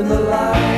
in the light.